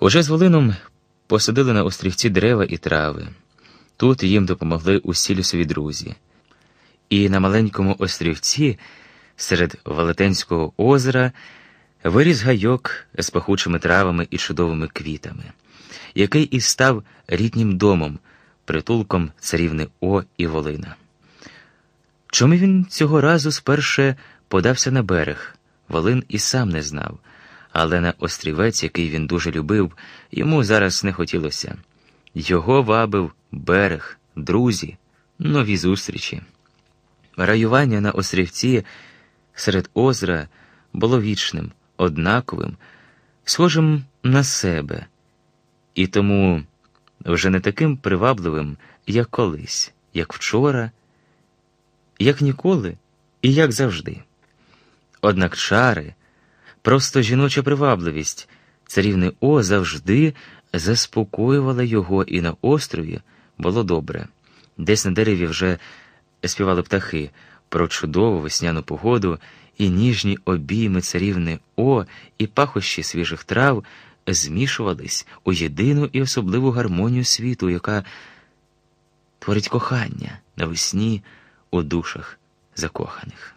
Уже з Волином посадили на острівці дерева і трави. Тут їм допомогли усі лісові друзі. І на маленькому острівці, серед Велетенського озера, виріс гайок з пахучими травами і чудовими квітами, який і став ріднім домом, притулком царівни О і Волина. Чому він цього разу сперше подався на берег? Волин і сам не знав, але на острівець, який він дуже любив, йому зараз не хотілося. Його вабив берег, друзі, нові зустрічі. Раювання на острівці серед озера було вічним, однаковим, схожим на себе, і тому вже не таким привабливим, як колись, як вчора, як ніколи і як завжди. Однак чари, просто жіноча привабливість царівни О завжди заспокоювала його, і на острові було добре. Десь на дереві вже співали птахи про чудову весняну погоду і ніжні обійми царівни О і пахощі свіжих трав змішувались у єдину і особливу гармонію світу, яка творить кохання навесні у душах закоханих.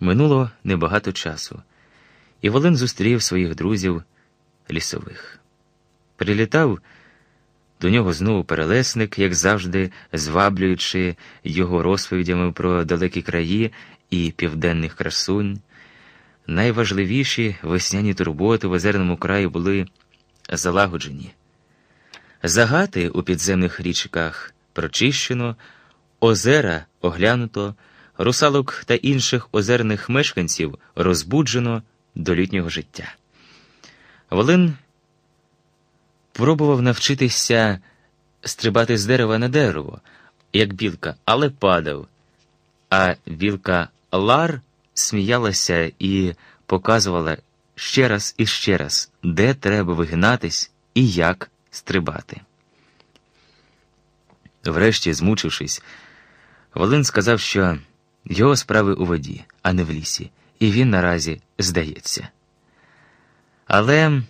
Минуло небагато часу, і Волин зустрів своїх друзів лісових. Прилітав до нього знову перелесник, як завжди, зваблюючи його розповідями про далекі краї і південних красунь. Найважливіші весняні турботи в озерному краї були залагоджені. Загати у підземних річках прочищено, озера оглянуто, русалок та інших озерних мешканців розбуджено до літнього життя. Волин пробував навчитися стрибати з дерева на дерево, як білка, але падав, а білка Лар сміялася і показувала ще раз і ще раз, де треба вигинатись і як стрибати. Врешті, змучившись, Волин сказав, що його справи у воді, а не в лісі, і він наразі здається. Але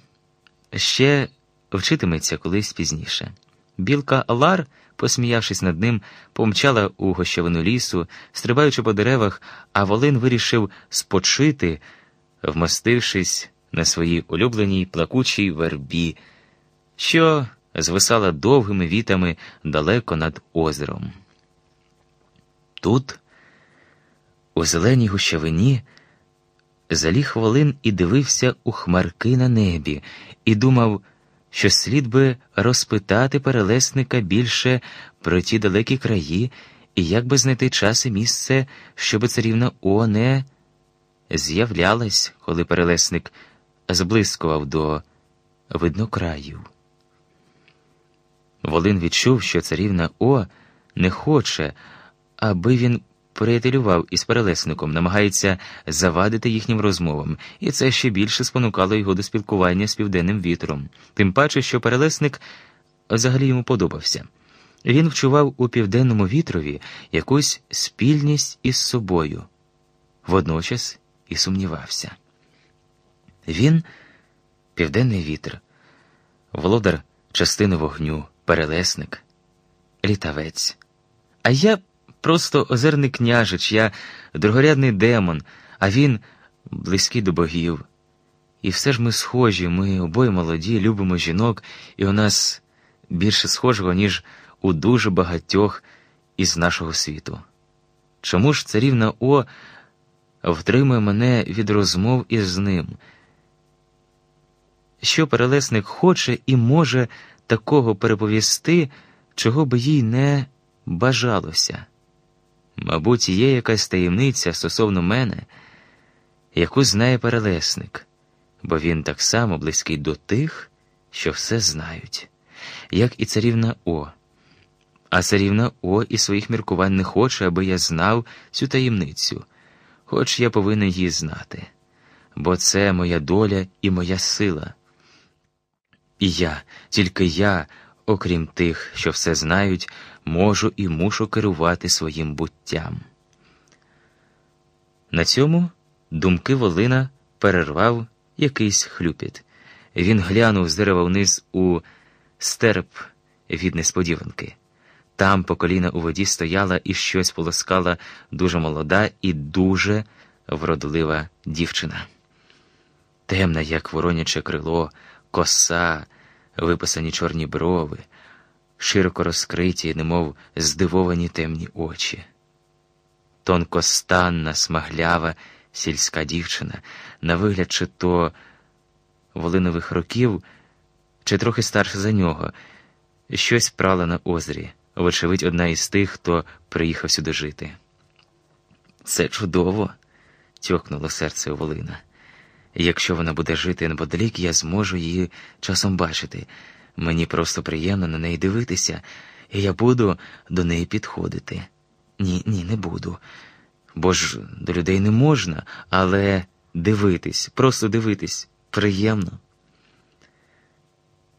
ще вчитиметься колись пізніше. Білка Лар, посміявшись над ним, помчала у гощовину лісу, стрибаючи по деревах, а Волин вирішив спочити, вмостившись на своїй улюбленій плакучій вербі, що звисала довгими вітами далеко над озером. Тут, у зеленій гущавині, заліг Волин і дивився у хмарки на небі, і думав, що слід би розпитати перелесника більше про ті далекі краї і як би знайти час і місце, щоб царівна О не з'являлась, коли перелесник зблискував до виднокраїв. Волин відчув, що царівна О не хоче, аби він приятелював із перелесником, намагається завадити їхнім розмовам, і це ще більше спонукало його до спілкування з південним вітром, тим паче, що перелесник взагалі йому подобався. Він вчував у південному вітрові якусь спільність із собою, водночас і сумнівався. Він південний вітер, володар частини вогню, перелесник, літавець. А я просто озерний княжич, я другорядний демон, а він близький до богів. І все ж ми схожі, ми обоє молоді, любимо жінок, і у нас більше схожого, ніж у дуже багатьох із нашого світу. Чому ж царівна О втримує мене від розмов із ним? Що перелесник хоче і може такого переповісти, чого би їй не бажалося? Мабуть, є якась таємниця стосовно мене, яку знає перелесник, бо він так само близький до тих, що все знають, як і царівна О. А царівна О і своїх міркувань не хоче, аби я знав цю таємницю, хоч я повинен її знати, бо це моя доля і моя сила. І я, тільки я, окрім тих, що все знають, можу і мушу керувати своїм буттям. На цьому думки Волина перервав якийсь хлюпіт. Він глянув з дерева вниз у стерп від несподіванки. Там по коліна у воді стояла і щось полоскала дуже молода і дуже вродлива дівчина. Темна, як вороняче крило, коса, виписані чорні брови, широко розкриті, немов здивовані темні очі. Тонкостанна, смаглява сільська дівчина, на вигляд, чи то волинових років, чи трохи старше за нього, щось прала на озері, вочевидь, одна із тих, хто приїхав сюди жити. Це чудово, тьохнуло серце Волина. Якщо вона буде жити неподалік, я зможу її часом бачити. Мені просто приємно на неї дивитися, і я буду до неї підходити. Ні, ні, не буду. Бо ж до людей не можна, але дивитись, просто дивитись приємно.